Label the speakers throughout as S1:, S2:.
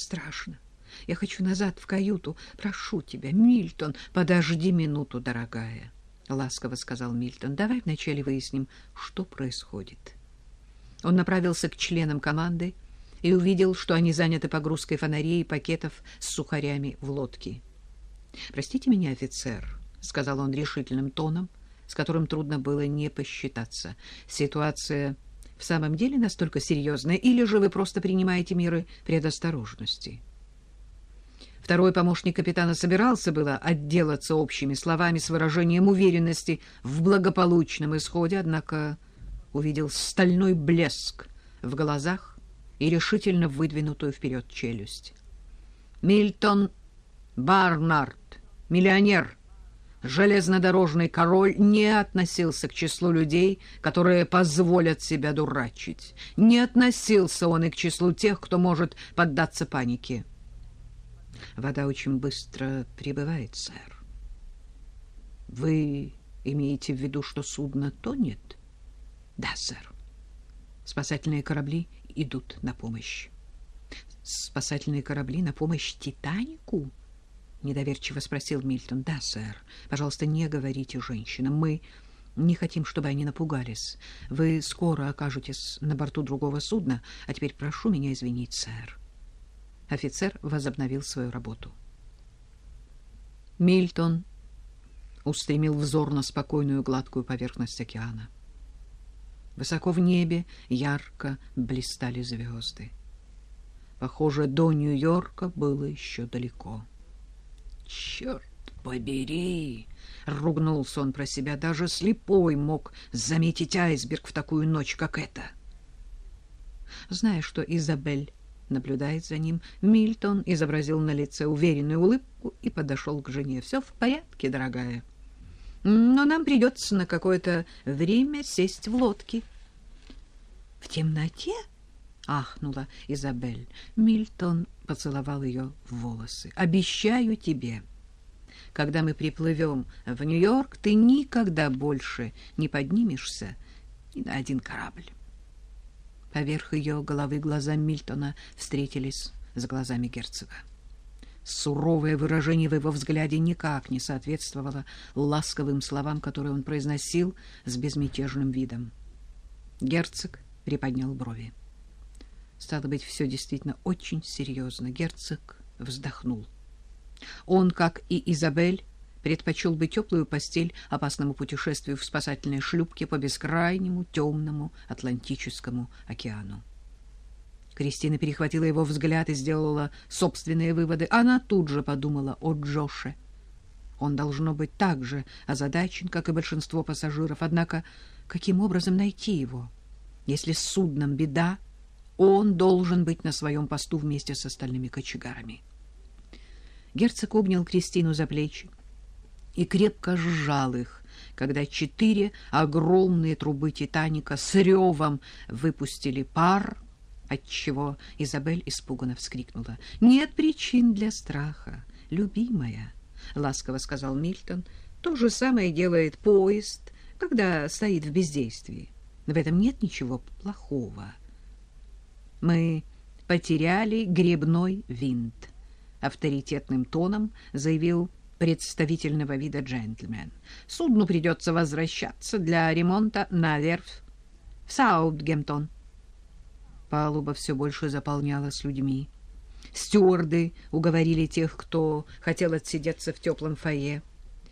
S1: страшно. Я хочу назад в каюту. Прошу тебя, Мильтон, подожди минуту, дорогая, — ласково сказал Мильтон. Давай вначале выясним, что происходит. Он направился к членам команды и увидел, что они заняты погрузкой фонарей и пакетов с сухарями в лодке. «Простите меня, офицер», — сказал он решительным тоном, с которым трудно было не посчитаться. «Ситуация в самом деле настолько серьезная, или же вы просто принимаете меры предосторожности?» Второй помощник капитана собирался было отделаться общими словами с выражением уверенности в благополучном исходе, однако увидел стальной блеск в глазах и решительно выдвинутую вперед челюсть. Мильтон Барнард, миллионер, железнодорожный король, не относился к числу людей, которые позволят себя дурачить. Не относился он и к числу тех, кто может поддаться панике. Вода очень быстро прибывает, сэр. Вы имеете в виду, что судно тонет? Да, сэр. Спасательные корабли идут на помощь. Спасательные корабли на помощь Титанику? Недоверчиво спросил Мильтон. Да, сэр. Пожалуйста, не говорите женщинам. Мы не хотим, чтобы они напугались. Вы скоро окажетесь на борту другого судна, а теперь прошу меня извинить, сэр. Офицер возобновил свою работу. Мильтон устремил взор на спокойную гладкую поверхность океана. Высоко в небе ярко блистали звезды. Похоже, до Нью-Йорка было еще далеко. «Черт побери!» — ругнулся он про себя. Даже слепой мог заметить айсберг в такую ночь, как эта. Зная, что Изабель наблюдает за ним, Мильтон изобразил на лице уверенную улыбку и подошел к жене. «Все в порядке, дорогая, но нам придется на какое-то время сесть в лодке». «В темноте?» — ахнула Изабель. Мильтон поцеловал ее в волосы. «Обещаю тебе, когда мы приплывем в Нью-Йорк, ты никогда больше не поднимешься ни на один корабль». Поверх ее головы глаза Мильтона встретились с глазами герцога. Суровое выражение в его взгляде никак не соответствовало ласковым словам, которые он произносил с безмятежным видом. Герцог приподнял брови. Стало быть, все действительно очень серьезно. Герцог вздохнул. Он, как и Изабель, предпочел бы теплую постель опасному путешествию в спасательной шлюпке по бескрайнему темному Атлантическому океану. Кристина перехватила его взгляд и сделала собственные выводы. Она тут же подумала о Джоше. Он должно быть так же озадачен, как и большинство пассажиров. Однако каким образом найти его? Если с судном беда, он должен быть на своем посту вместе с остальными кочегарами. Герцог обнял Кристину за плечи и крепко сжал их, когда четыре огромные трубы «Титаника» с ревом выпустили пар, отчего Изабель испуганно вскрикнула. «Нет причин для страха, любимая», — ласково сказал Мильтон. «То же самое делает поезд, когда стоит в бездействии. В этом нет ничего плохого. Мы потеряли гребной винт», — авторитетным тоном заявил представительного вида джентльмен. Судну придется возвращаться для ремонта на верфь в Саутгемптон. Палуба все больше заполнялась людьми. Стюарды уговорили тех, кто хотел отсидеться в теплом фойе.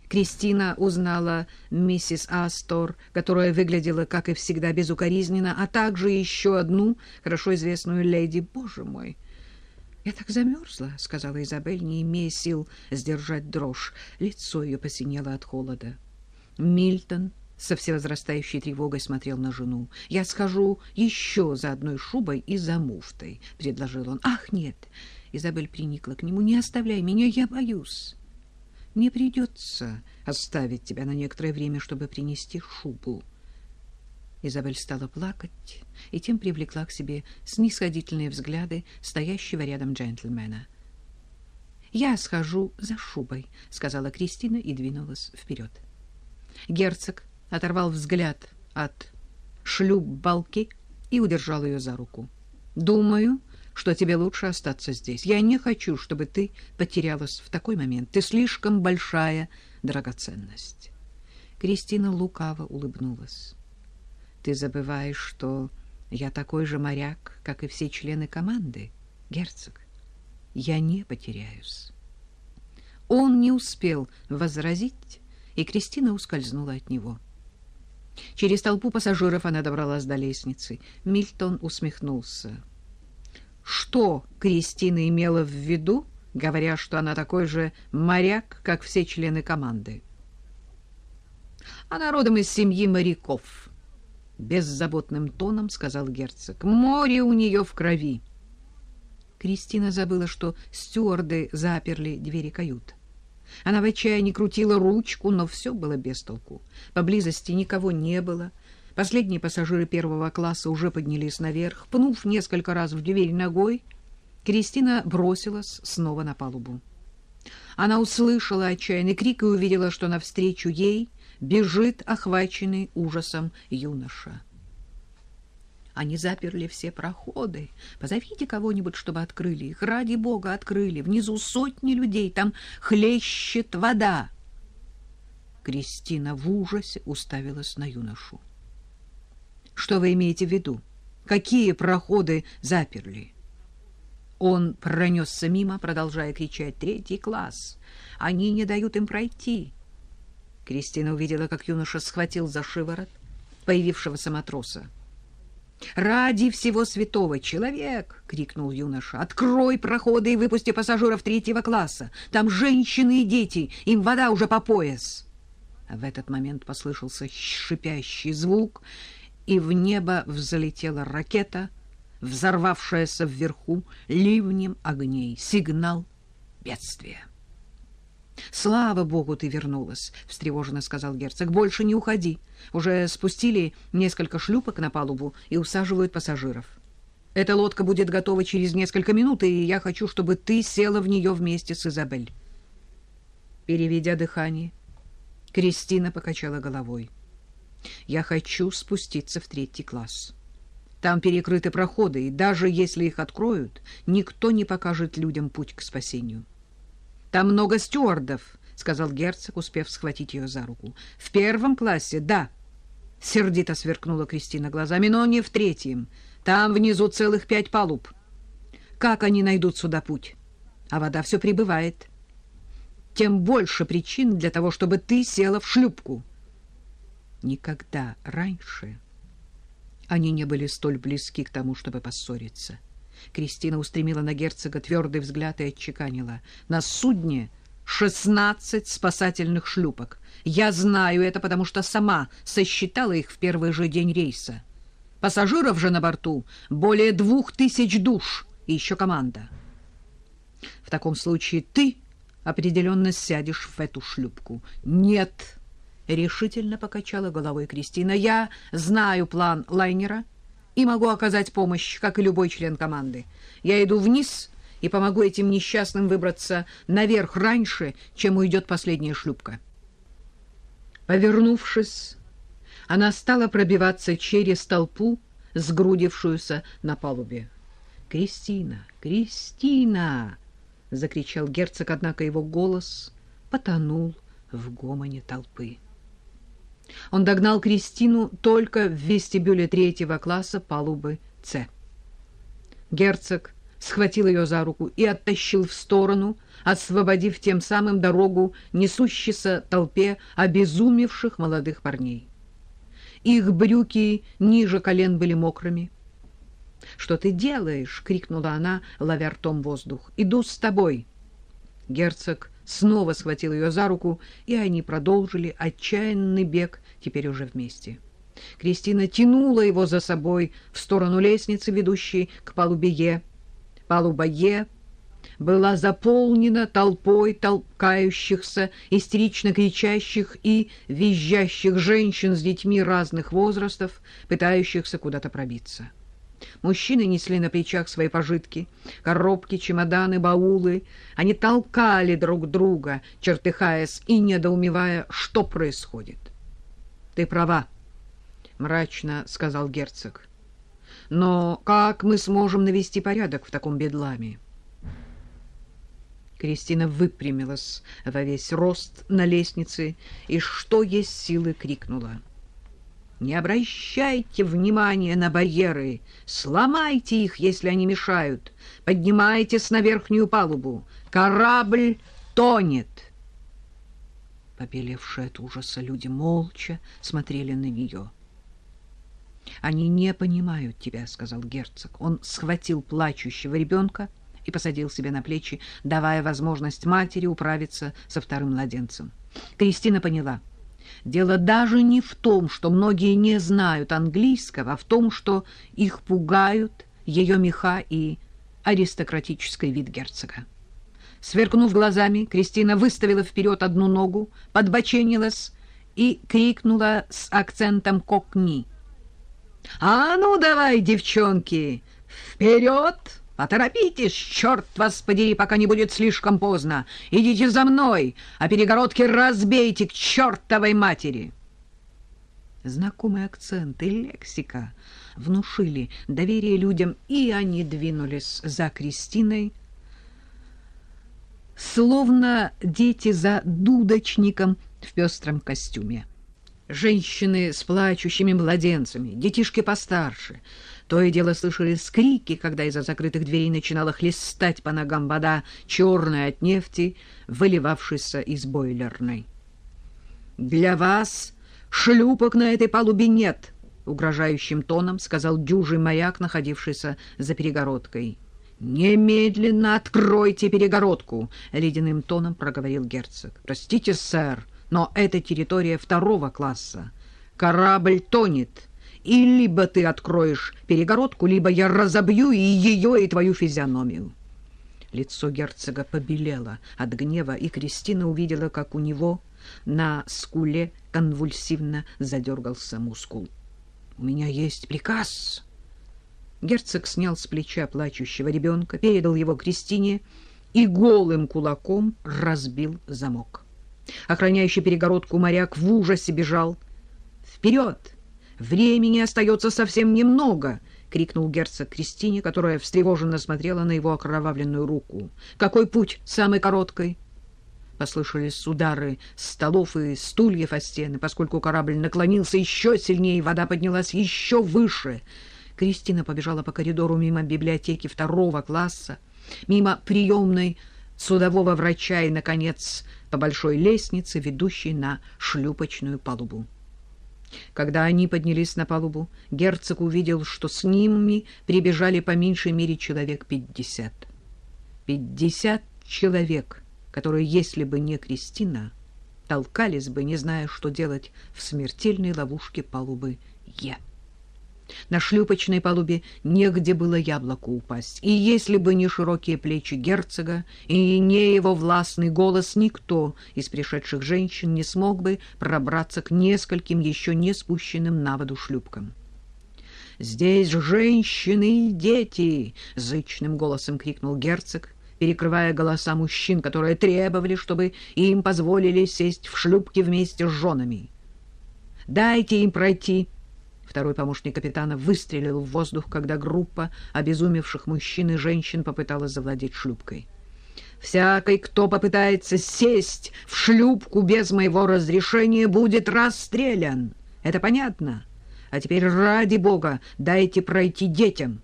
S1: Кристина узнала миссис Астор, которая выглядела, как и всегда, безукоризненно, а также еще одну хорошо известную леди. Боже мой! — «Я так замерзла», — сказала Изабель, не имея сил сдержать дрожь. Лицо ее посинело от холода. Мильтон со всевозрастающей тревогой смотрел на жену. «Я схожу еще за одной шубой и за муфтой», — предложил он. «Ах, нет!» — Изабель приникла к нему. «Не оставляй меня, я боюсь». «Мне придется оставить тебя на некоторое время, чтобы принести шубу», Изабель стала плакать и тем привлекла к себе снисходительные взгляды стоящего рядом джентльмена. «Я схожу за шубой», — сказала Кристина и двинулась вперед. Герцог оторвал взгляд от шлюп-балки и удержал ее за руку. «Думаю, что тебе лучше остаться здесь. Я не хочу, чтобы ты потерялась в такой момент. Ты слишком большая драгоценность. Кристина лукаво улыбнулась. Ты забываешь, что я такой же моряк, как и все члены команды, герцог. Я не потеряюсь. Он не успел возразить, и Кристина ускользнула от него. Через толпу пассажиров она добралась до лестницы. Мильтон усмехнулся. Что Кристина имела в виду, говоря, что она такой же моряк, как все члены команды? Она родом из семьи моряков, беззаботным тоном сказал герцог. Море у нее в крови. Кристина забыла, что стюарды заперли двери кают. Она в отчаянии крутила ручку, но все было без толку. Поблизости никого не было. Последние пассажиры первого класса уже поднялись наверх. Пнув несколько раз в дверь ногой, Кристина бросилась снова на палубу. Она услышала отчаянный крик и увидела, что навстречу ей бежит охваченный ужасом юноша. Они заперли все проходы. Позовите кого-нибудь, чтобы открыли их. Ради бога, открыли. Внизу сотни людей, там хлещет вода. Кристина в ужасе уставилась на юношу. Что вы имеете в виду? Какие проходы заперли? Он пронесся мимо, продолжая кричать «Третий класс! Они не дают им пройти!» Кристина увидела, как юноша схватил за шиворот появившегося матроса. «Ради всего святого, человек!» — крикнул юноша. «Открой проходы и выпусти пассажиров третьего класса! Там женщины и дети, им вода уже по пояс!» В этот момент послышался шипящий звук, и в небо взлетела ракета, взорвавшаяся вверху ливнем огней. Сигнал бедствия. Слава богу, ты вернулась, встревоженно сказал герцог. Больше не уходи. Уже спустили несколько шлюпок на палубу и усаживают пассажиров. Эта лодка будет готова через несколько минут, и я хочу, чтобы ты села в нее вместе с Изабель. Переведя дыхание, Кристина покачала головой. Я хочу спуститься в третий класс. Там перекрыты проходы, и даже если их откроют, никто не покажет людям путь к спасению. Там много стюардов, сказал герцог, успев схватить ее за руку. В первом классе, да. Сердито сверкнула Кристина глазами, но не в третьем. Там внизу целых пять палуб. Как они найдут сюда путь? А вода все прибывает. Тем больше причин для того, чтобы ты села в шлюпку. Никогда раньше они не были столь близки к тому, чтобы поссориться. Кристина устремила на герцога твердый взгляд и отчеканила. «На судне шестнадцать спасательных шлюпок. Я знаю это, потому что сама сосчитала их в первый же день рейса. Пассажиров же на борту более двух тысяч душ и еще команда. В таком случае ты определенно сядешь в эту шлюпку. Нет!» — решительно покачала головой Кристина. «Я знаю план лайнера» и могу оказать помощь, как и любой член команды. Я иду вниз и помогу этим несчастным выбраться наверх раньше, чем уйдет последняя шлюпка. Повернувшись, она стала пробиваться через толпу, сгрудившуюся на палубе. «Кристина! Кристина!» — закричал герцог, однако его голос потонул в гомоне толпы. Он догнал Кристину только в вестибюле третьего класса палубы «С». Герцог схватил ее за руку и оттащил в сторону, освободив тем самым дорогу несущейся толпе обезумевших молодых парней. Их брюки ниже колен были мокрыми. «Что ты делаешь?» — крикнула она, ловя ртом воздух. «Иду с тобой». Герцог снова схватил ее за руку, и они продолжили отчаянный бег, теперь уже вместе. Кристина тянула его за собой в сторону лестницы, ведущей к палубе Е. Палуба Е была заполнена толпой толкающихся, истерично кричащих и визжащих женщин с детьми разных возрастов, пытающихся куда-то пробиться. Мужчины несли на плечах свои пожитки, коробки, чемоданы, баулы. Они толкали друг друга, чертыхаясь и недоумевая, что происходит. — Ты права, — мрачно сказал герцог. Но как мы сможем навести порядок в таком бедламе? Кристина выпрямилась во весь рост на лестнице и, что есть силы, крикнула. «Не обращайте внимания на барьеры! Сломайте их, если они мешают! Поднимайтесь на верхнюю палубу! Корабль тонет!» Побелевшие от ужаса люди молча смотрели на нее. «Они не понимают тебя», — сказал герцог. Он схватил плачущего ребенка и посадил себе на плечи, давая возможность матери управиться со вторым младенцем. Кристина поняла. Дело даже не в том, что многие не знают английского, а в том, что их пугают ее меха и аристократический вид герцога. Сверкнув глазами, Кристина выставила вперед одну ногу, подбоченилась и крикнула с акцентом кокни. «А ну давай, девчонки, вперед!» Поторопитесь, черт вас подери, пока не будет слишком поздно. Идите за мной, а перегородки разбейте к чертовой матери. Знакомый акцент и лексика внушили доверие людям, и они двинулись за Кристиной, словно дети за дудочником в пестром костюме. Женщины с плачущими младенцами, детишки постарше — то и дело слышали скрики, когда из-за закрытых дверей начинала хлестать по ногам вода, черная от нефти, выливавшаяся из бойлерной. «Для вас шлюпок на этой палубе нет», — угрожающим тоном сказал дюжий маяк, находившийся за перегородкой. «Немедленно откройте перегородку!» — ледяным тоном проговорил герцог. «Простите, сэр, но это территория второго класса. Корабль тонет» и либо ты откроешь перегородку, либо я разобью и ее, и твою физиономию. Лицо герцога побелело от гнева, и Кристина увидела, как у него на скуле конвульсивно задергался мускул. — У меня есть приказ. Герцог снял с плеча плачущего ребенка, передал его Кристине и голым кулаком разбил замок. Охраняющий перегородку моряк в ужасе бежал. «Вперед!» Времени остается совсем немного, — крикнул герцог Кристине, которая встревоженно смотрела на его окровавленную руку. — Какой путь самый короткий? Послышались удары столов и стульев о стены. Поскольку корабль наклонился еще сильнее, вода поднялась еще выше. Кристина побежала по коридору мимо библиотеки второго класса, мимо приемной судового врача и, наконец, по большой лестнице, ведущей на шлюпочную палубу. Когда они поднялись на палубу, герцог увидел, что с ними прибежали по меньшей мере человек пятьдесят. Пятьдесят человек, которые, если бы не Кристина, толкались бы, не зная, что делать в смертельной ловушке палубы Е. На шлюпочной палубе негде было яблоку упасть, и если бы не широкие плечи герцога и не его властный голос, никто из пришедших женщин не смог бы пробраться к нескольким еще не спущенным на воду шлюпкам. «Здесь женщины и дети!» — зычным голосом крикнул герцог, перекрывая голоса мужчин, которые требовали, чтобы им позволили сесть в шлюпки вместе с женами. «Дайте им пройти!» Второй помощник капитана выстрелил в воздух, когда группа обезумевших мужчин и женщин попыталась завладеть шлюпкой. «Всякий, кто попытается сесть в шлюпку без моего разрешения, будет расстрелян. Это понятно? А теперь, ради бога, дайте пройти детям».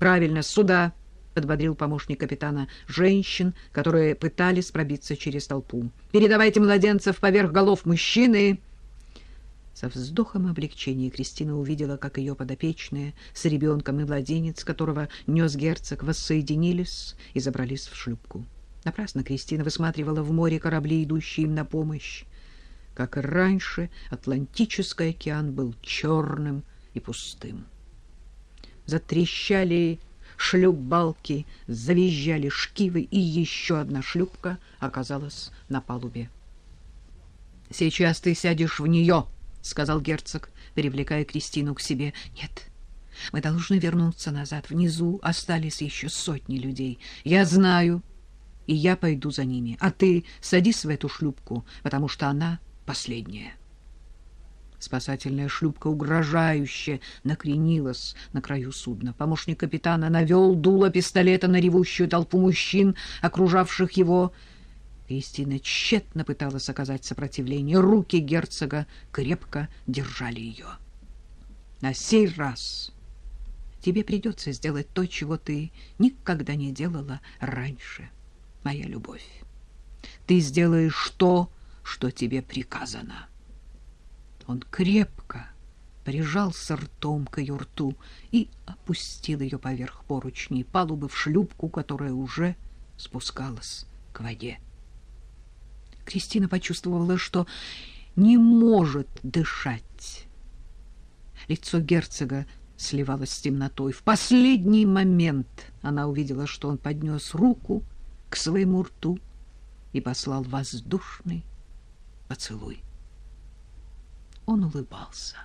S1: «Правильно, сюда!» — подбодрил помощник капитана женщин, которые пытались пробиться через толпу. «Передавайте младенцев поверх голов мужчины!» Со вздохом облегчения Кристина увидела, как ее подопечные с ребенком и младенец, которого нес герцог, воссоединились и забрались в шлюпку. Напрасно Кристина высматривала в море корабли, идущие им на помощь. Как раньше, Атлантический океан был черным и пустым. Затрещали шлюп-балки, завизжали шкивы, и еще одна шлюпка оказалась на палубе. «Сейчас ты сядешь в нее!» — сказал герцог, привлекая Кристину к себе. — Нет, мы должны вернуться назад. Внизу остались еще сотни людей. Я знаю, и я пойду за ними. А ты садись в эту шлюпку, потому что она последняя. Спасательная шлюпка угрожающе накренилась на краю судна. Помощник капитана навел дуло пистолета на ревущую толпу мужчин, окружавших его. Кристина тщетно пыталась оказать сопротивление. Руки герцога крепко держали ее. На сей раз тебе придется сделать то, чего ты никогда не делала раньше, моя любовь. Ты сделаешь то, что тебе приказано. Он крепко прижался ртом к ее рту и опустил ее поверх поручней палубы в шлюпку, которая уже спускалась к воде. Кристина почувствовала, что не может дышать. Лицо герцога сливалось с темнотой. В последний момент она увидела, что он поднес руку к своему рту и послал воздушный поцелуй. Он улыбался.